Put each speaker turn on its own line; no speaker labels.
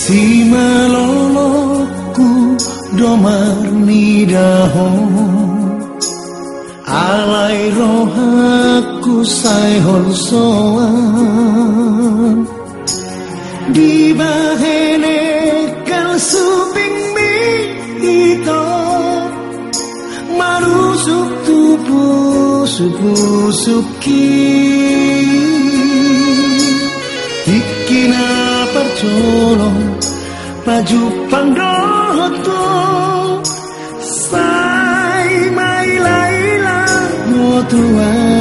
Si meloloku domar nidaho Alai rohaku saihon soan. Di bahene kal suping mi ito Marusuk supu suki Ikina percolong Baju panggoto Sai throughout